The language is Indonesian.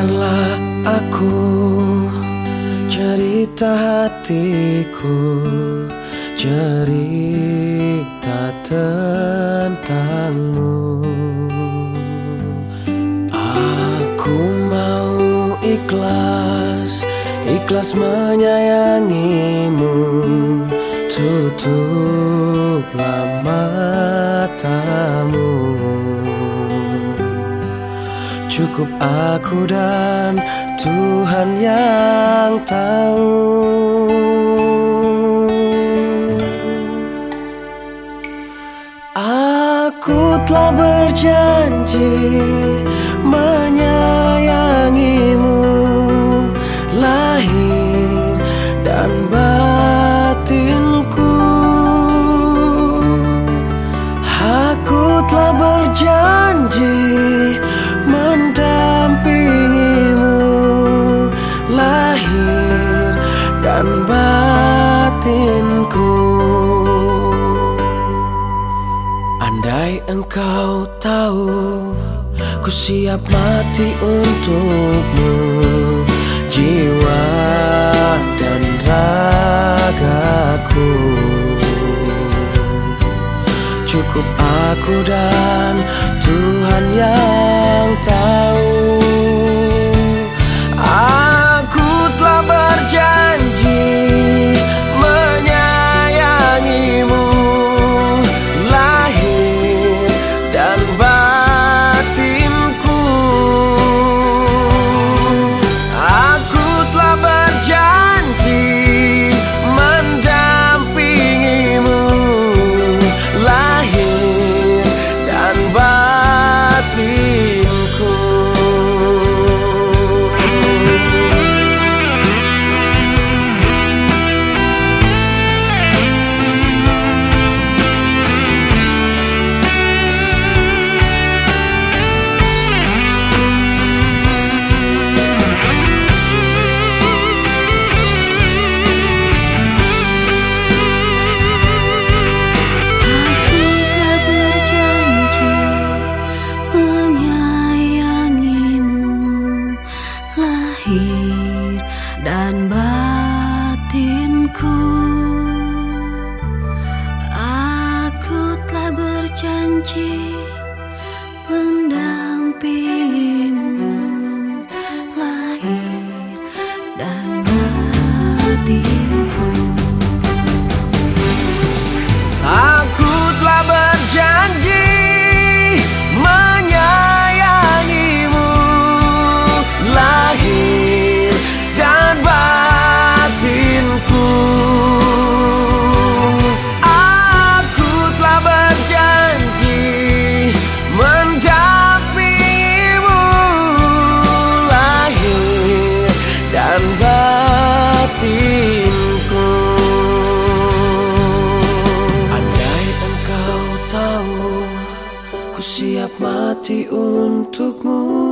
Dengarkanlah aku cerita hatiku Cerita tentangmu. Aku mau ikhlas Ikhlas menyayangimu. Tutuplah matamu Cukup aku dan Tuhan yang tahu. Aku telah berjanji menyayangimu Lahir dan batinku batinku Andai engkau tahu Ku siap mati untukmu. Jiwa dan ragaku. Cukup aku dan Tuhan yang dan batinku. Aku telah berjanji mendampingimu lahir dan batinku Siap mati untukmu